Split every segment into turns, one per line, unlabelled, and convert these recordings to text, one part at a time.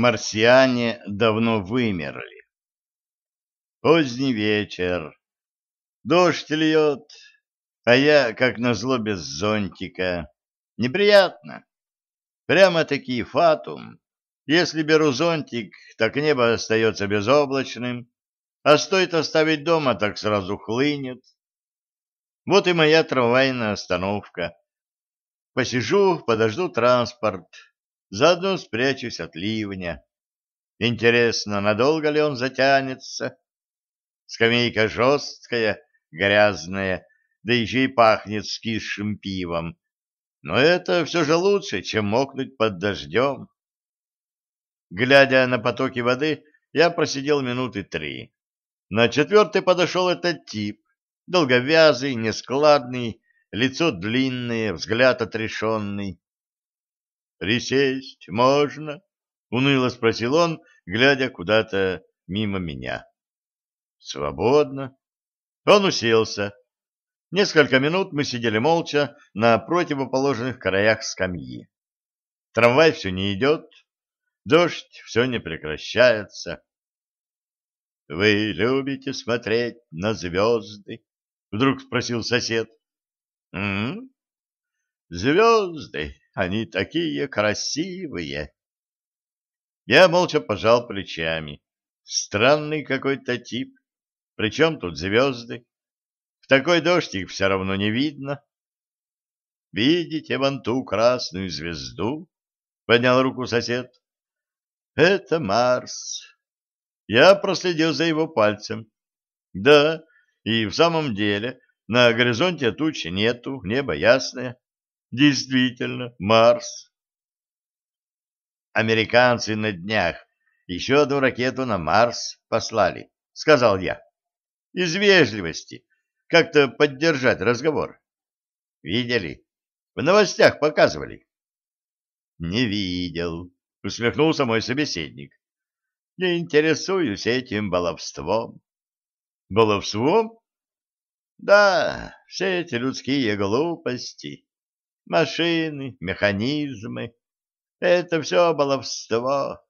Марсиане давно вымерли. Поздний вечер. Дождь льет, а я, как назло, без зонтика. Неприятно. Прямо-таки фатум. Если беру зонтик, так небо остается безоблачным, а стоит оставить дома, так сразу хлынет. Вот и моя трамвайная остановка. Посижу, подожду транспорт, Заодно спрячусь от ливня. Интересно, надолго ли он затянется? Скамейка жесткая, грязная, да еще и пахнет скисшим пивом. Но это все же лучше, чем мокнуть под дождем. Глядя на потоки воды, я просидел минуты три. На четвертый подошел этот тип, долговязый, нескладный, лицо длинное, взгляд отрешенный. «Присесть можно?» — уныло спросил он, глядя куда-то мимо меня. «Свободно». Он уселся. Несколько минут мы сидели молча на противоположных краях скамьи. Трамвай все не идет, дождь все не прекращается. «Вы любите смотреть на звезды?» — вдруг спросил сосед. «М -м? «Звезды они такие красивые. Я молча пожал плечами. Странный какой-то тип. Причем тут звезды? В такой дождь их все равно не видно. Видите вон ту красную звезду? Поднял руку сосед. Это Марс. Я проследил за его пальцем. Да, и в самом деле на горизонте тучи нету, небо ясное. Действительно, Марс. Американцы на днях еще одну ракету на Марс послали, сказал я. Из вежливости. Как-то поддержать разговор. Видели? В новостях показывали. Не видел, усмехнулся мой собеседник. Не интересуюсь этим баловством. Баловством? Да, все эти людские глупости машины, механизмы. Это все баловство,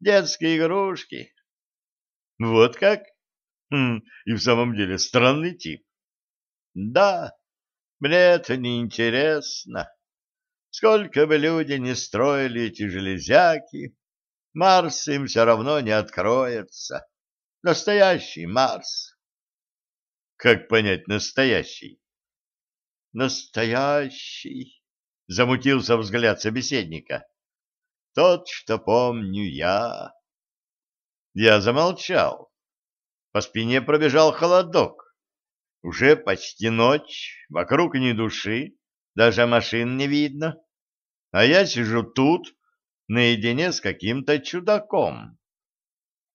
детские игрушки. Вот как? Хм, и в самом деле странный тип. Да, мне это не интересно. Сколько бы люди не строили эти железяки, Марс им все равно не откроется. Настоящий Марс. Как понять настоящий? Настоящий, — замутился взгляд собеседника. — Тот, что помню я. Я замолчал. По спине пробежал холодок. Уже почти ночь, вокруг ни души, даже машин не видно. А я сижу тут, наедине с каким-то чудаком.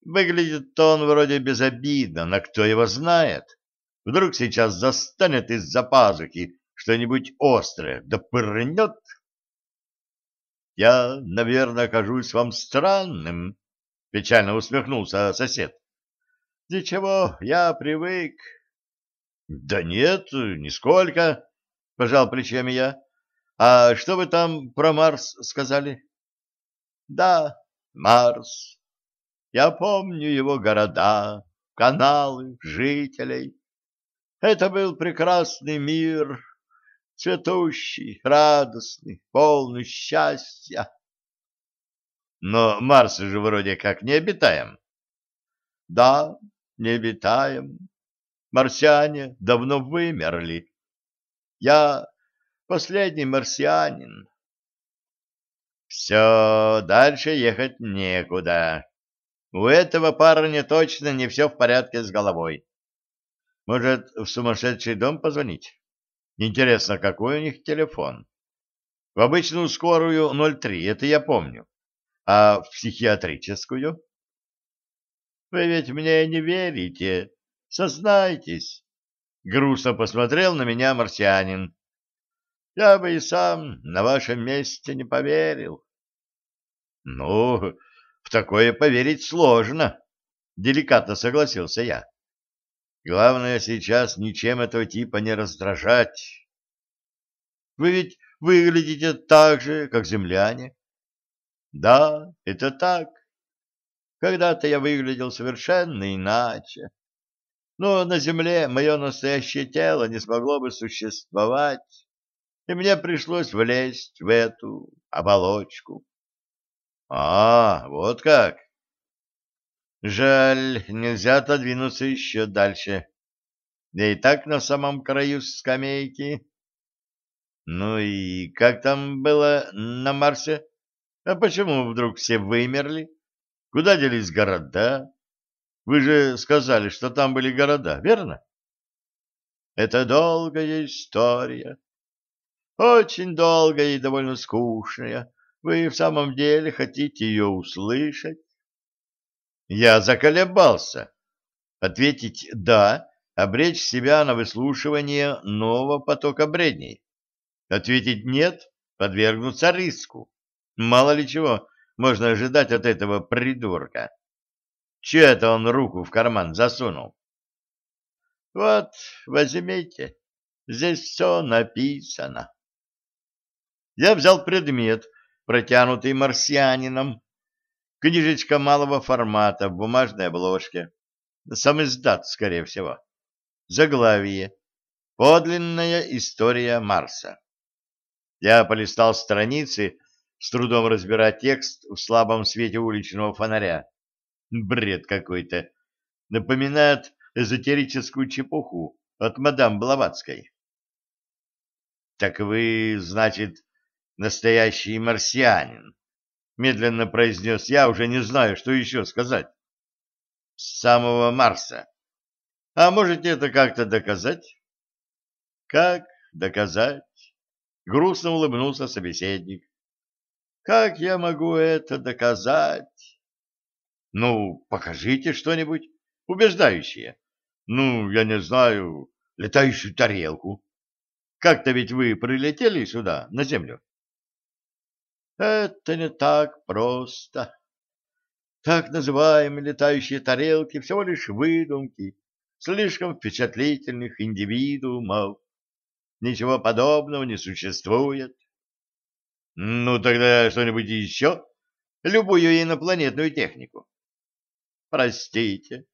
Выглядит он вроде безобидно, но кто его знает? Вдруг сейчас застанет из-за пазухи что-нибудь острое, да пырнет. Я, наверное, кажусь вам странным, — печально усмехнулся сосед. — Ничего, я привык. — Да нет, нисколько, — пожал плечами я. — А что вы там про Марс сказали? — Да, Марс. Я помню его города, каналы, жителей. Это был прекрасный мир, цветущий, радостный, полный счастья. Но Марс же вроде как не обитаем. Да, не обитаем. Марсиане давно вымерли. Я последний марсианин. Все, дальше ехать некуда. У этого парня точно не все в порядке с головой. Может, в сумасшедший дом позвонить? Интересно, какой у них телефон? В обычную скорую 03, это я помню. А в психиатрическую? Вы ведь мне не верите. Сознайтесь. Грустно посмотрел на меня марсианин. Я бы и сам на вашем месте не поверил. Ну, в такое поверить сложно, деликатно согласился я. Главное сейчас ничем этого типа не раздражать. Вы ведь выглядите так же, как земляне. Да, это так. Когда-то я выглядел совершенно иначе. Но на земле мое настоящее тело не смогло бы существовать, и мне пришлось влезть в эту оболочку. А, вот как. Жаль, нельзя отодвинуться еще дальше. Я и так на самом краю скамейки. Ну и как там было на Марсе? А почему вдруг все вымерли? Куда делись города? Вы же сказали, что там были города, верно? Это долгая история. Очень долгая и довольно скучная. Вы в самом деле хотите ее услышать? Я заколебался. Ответить «да», обречь себя на выслушивание нового потока бредней. Ответить «нет», подвергнуться риску. Мало ли чего можно ожидать от этого придурка. Че это он руку в карман засунул? Вот, возьмите, здесь все написано. Я взял предмет, протянутый марсианином, книжечка малого формата в бумажной обложке, сам издат, скорее всего. Заглавие. Подлинная история Марса. Я полистал страницы, с трудом разбирая текст в слабом свете уличного фонаря. Бред какой-то. Напоминает эзотерическую чепуху от мадам Блаватской. Так вы, значит, настоящий марсианин, медленно произнес я, уже не знаю, что еще сказать. С самого Марса. А можете это как-то доказать? Как доказать? Грустно улыбнулся собеседник. Как я могу это доказать? Ну, покажите что-нибудь убеждающее. Ну, я не знаю, летающую тарелку. Как-то ведь вы прилетели сюда, на Землю. Это не так просто. Так называемые летающие тарелки всего лишь выдумки слишком впечатлительных индивидуумов. Ничего подобного не существует. Ну, тогда что-нибудь еще? Любую инопланетную технику. Простите,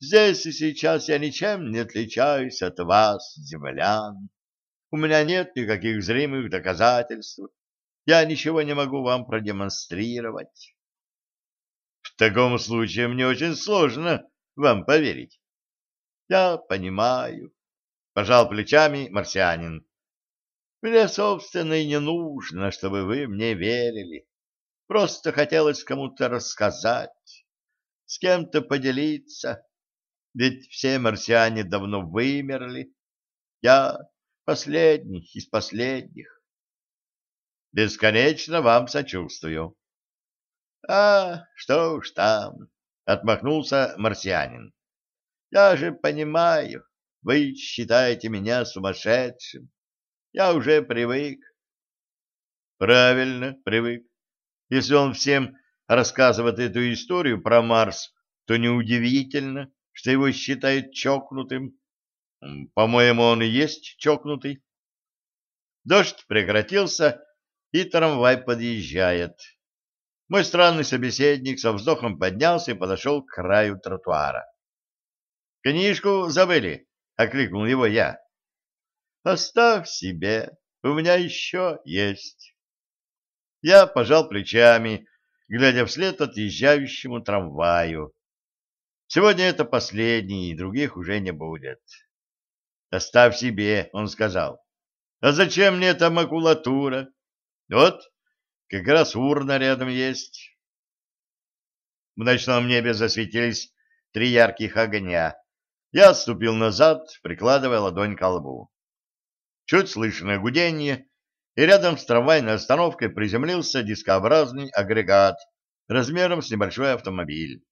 здесь и сейчас я ничем не отличаюсь от вас, землян. У меня нет никаких зримых доказательств я ничего не могу вам продемонстрировать. В таком случае мне очень сложно вам поверить. Я понимаю, пожал плечами марсианин. Мне, собственно, и не нужно, чтобы вы мне верили. Просто хотелось кому-то рассказать, с кем-то поделиться. Ведь все марсиане давно вымерли. Я последний из последних. Бесконечно вам сочувствую. — А, что уж там, — отмахнулся марсианин. — Я же понимаю, вы считаете меня сумасшедшим. Я уже привык. — Правильно, привык. Если он всем рассказывает эту историю про Марс, то неудивительно, что его считают чокнутым. По-моему, он и есть чокнутый. Дождь прекратился, и трамвай подъезжает. Мой странный собеседник со вздохом поднялся и подошел к краю тротуара. «Книжку забыли?» — окликнул его я. «Оставь себе, у меня еще есть». Я пожал плечами, глядя вслед отъезжающему трамваю. Сегодня это последний, и других уже не будет. «Оставь себе», — он сказал. «А зачем мне эта макулатура? Вот, как раз урна рядом есть. В ночном небе засветились три ярких огня. Я отступил назад, прикладывая ладонь к лбу. Чуть слышное гудение, и рядом с трамвайной остановкой приземлился дискообразный агрегат размером с небольшой автомобиль.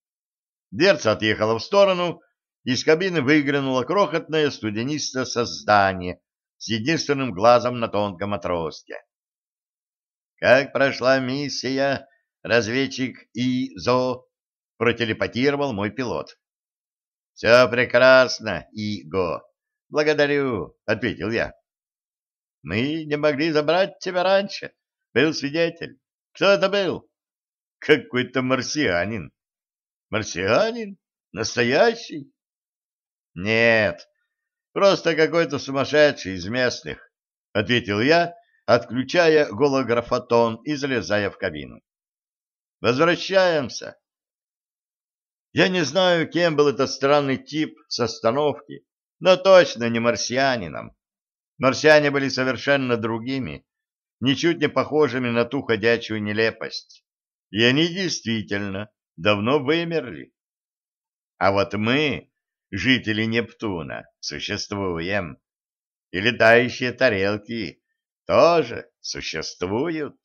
Дверца отъехала в сторону, из кабины выглянуло крохотное студенистое создание с единственным глазом на тонком отростке. Как прошла миссия, разведчик ИЗО, протелепатировал мой пилот. Все прекрасно, Иго. Благодарю, ответил я. Мы не могли забрать тебя раньше. Был свидетель. Кто это был? какой-то марсианин. Марсианин? Настоящий? Нет, просто какой-то сумасшедший из местных, ответил я, отключая голографотон и залезая в кабину. Возвращаемся. Я не знаю, кем был этот странный тип с остановки, но точно не марсианином. Марсиане были совершенно другими, ничуть не похожими на ту ходячую нелепость. И они действительно давно вымерли. А вот мы, жители Нептуна, существуем. И летающие тарелки тоже существуют.